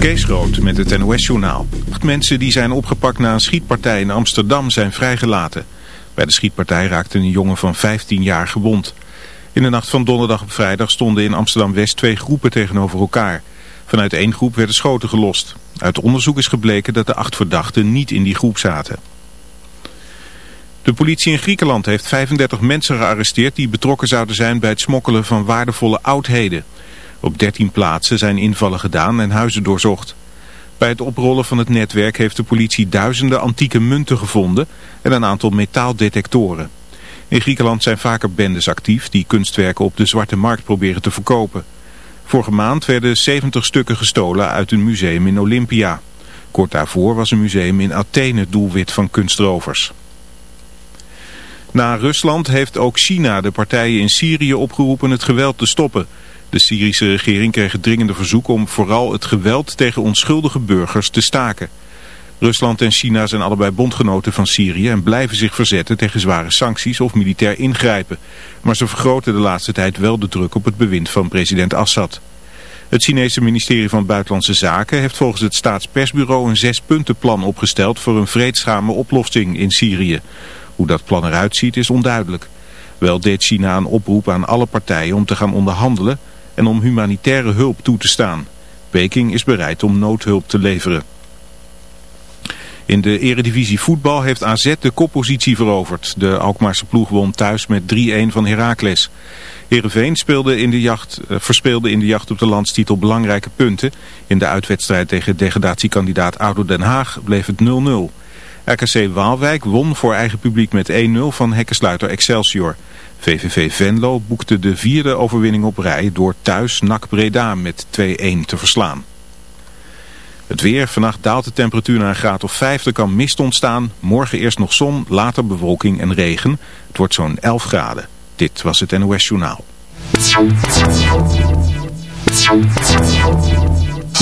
Kees Groot met het NOS-journaal. Acht mensen die zijn opgepakt na een schietpartij in Amsterdam zijn vrijgelaten. Bij de schietpartij raakte een jongen van 15 jaar gewond. In de nacht van donderdag op vrijdag stonden in Amsterdam-West twee groepen tegenover elkaar. Vanuit één groep werden schoten gelost. Uit onderzoek is gebleken dat de acht verdachten niet in die groep zaten. De politie in Griekenland heeft 35 mensen gearresteerd die betrokken zouden zijn bij het smokkelen van waardevolle oudheden. Op 13 plaatsen zijn invallen gedaan en huizen doorzocht. Bij het oprollen van het netwerk heeft de politie duizenden antieke munten gevonden en een aantal metaaldetectoren. In Griekenland zijn vaker bendes actief die kunstwerken op de zwarte markt proberen te verkopen. Vorige maand werden 70 stukken gestolen uit een museum in Olympia. Kort daarvoor was een museum in Athene doelwit van kunstrovers. Na Rusland heeft ook China de partijen in Syrië opgeroepen het geweld te stoppen. De Syrische regering kreeg het dringende verzoek om vooral het geweld tegen onschuldige burgers te staken. Rusland en China zijn allebei bondgenoten van Syrië en blijven zich verzetten tegen zware sancties of militair ingrijpen. Maar ze vergroten de laatste tijd wel de druk op het bewind van president Assad. Het Chinese ministerie van Buitenlandse Zaken heeft volgens het staatspersbureau een zespuntenplan opgesteld voor een vreedzame oplossing in Syrië. Hoe dat plan eruit ziet is onduidelijk. Wel deed China een oproep aan alle partijen om te gaan onderhandelen en om humanitaire hulp toe te staan. Peking is bereid om noodhulp te leveren. In de eredivisie voetbal heeft AZ de koppositie veroverd. De Alkmaarse ploeg won thuis met 3-1 van Heracles. Heerenveen speelde in de jacht, uh, verspeelde in de jacht op de landstitel belangrijke punten. In de uitwedstrijd tegen degradatiekandidaat ADO Den Haag bleef het 0-0. RKC Waalwijk won voor eigen publiek met 1-0 van hekkensluiter Excelsior. VVV Venlo boekte de vierde overwinning op rij door thuis NAC Breda met 2-1 te verslaan. Het weer, vannacht daalt de temperatuur naar een graad of 5, er kan mist ontstaan. Morgen eerst nog zon, later bewolking en regen. Het wordt zo'n 11 graden. Dit was het NOS Journaal.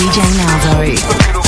DJ Malzo.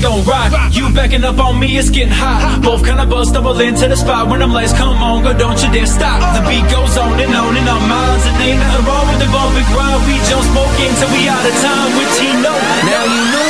gon' rock. You backing up on me, it's getting hot. Both kind of buzz, stumble into the spot when I'm come on, go, don't you dare stop. The beat goes on and on in our minds, and ain't nothing wrong with the grind. We jump smoking till we out of time with Now you know.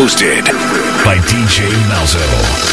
Hosted by DJ Malzo.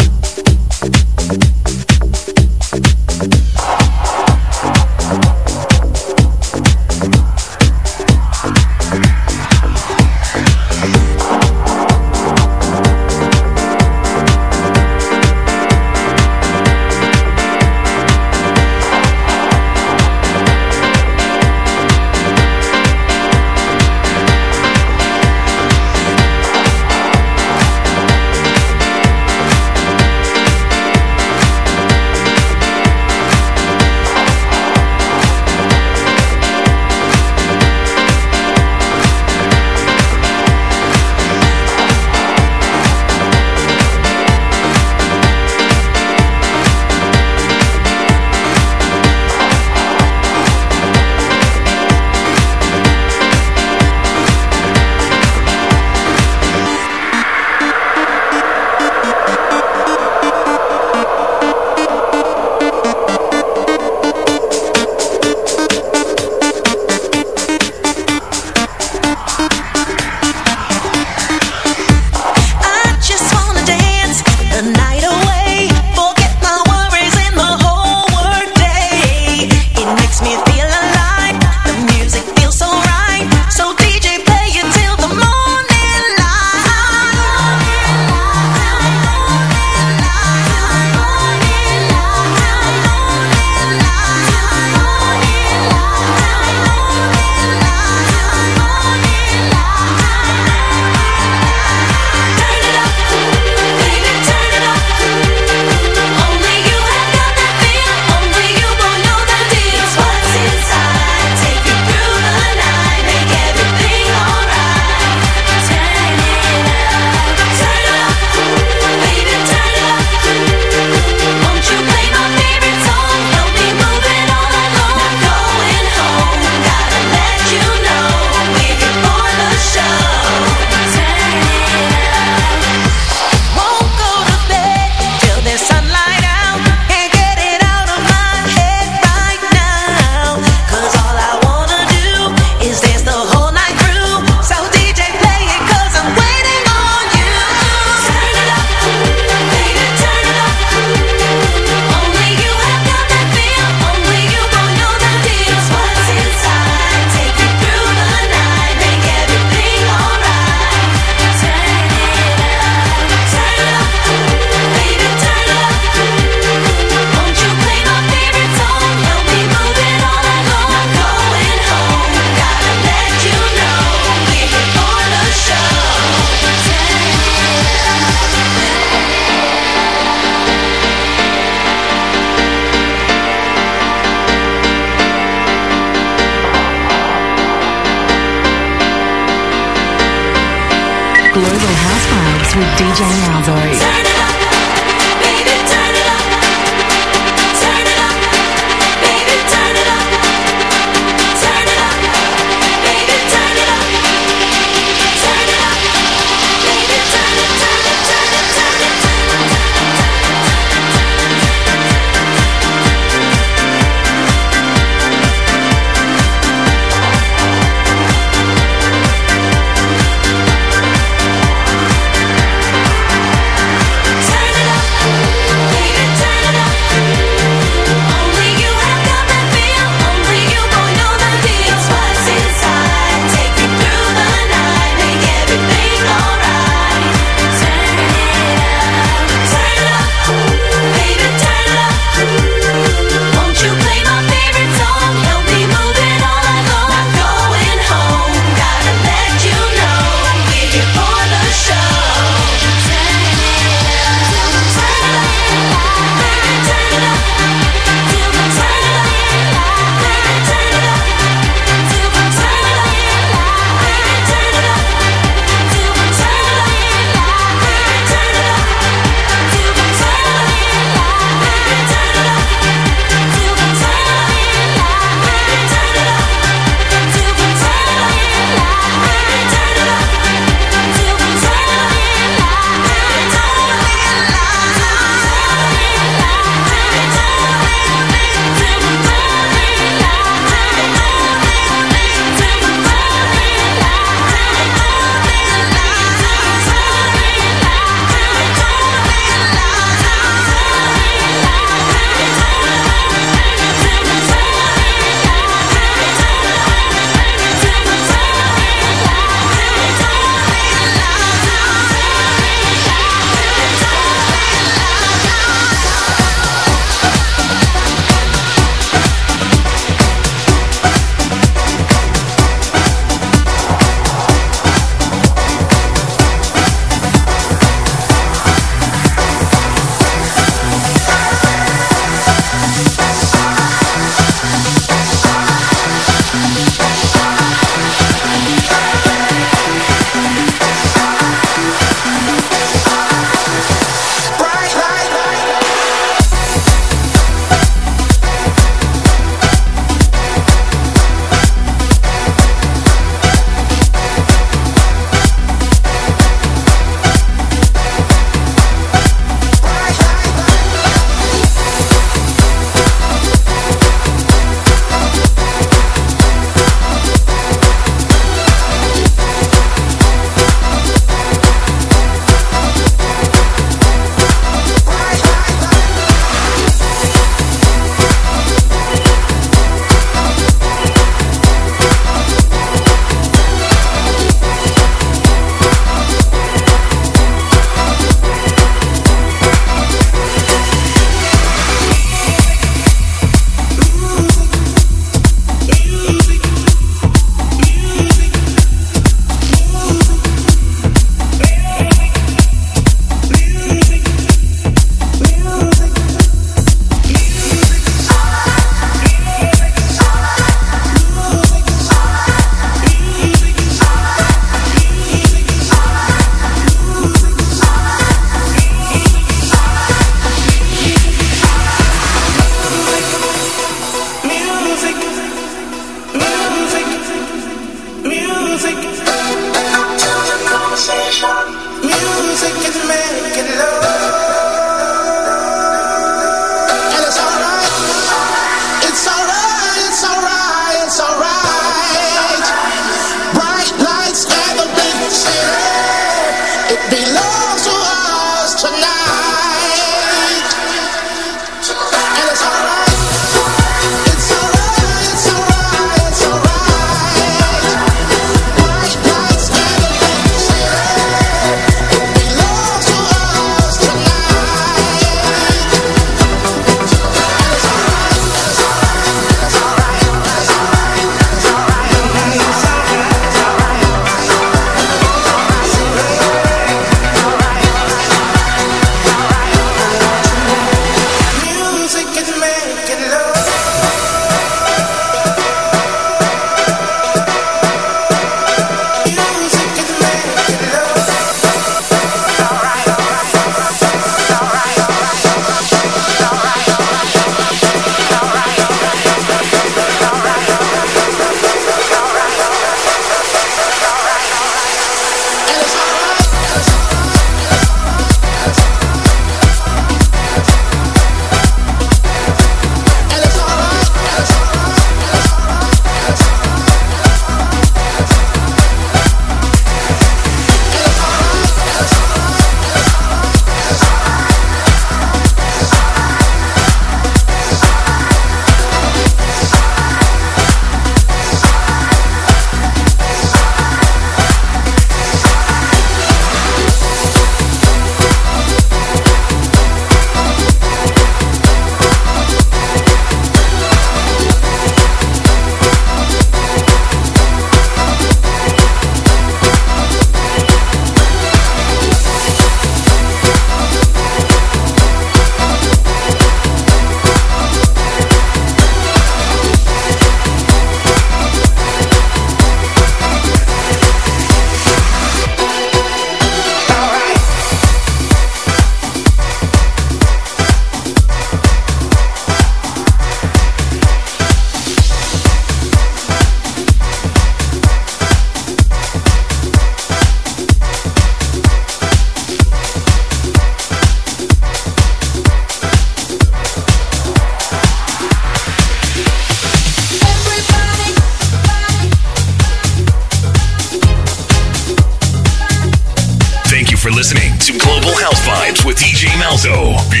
So be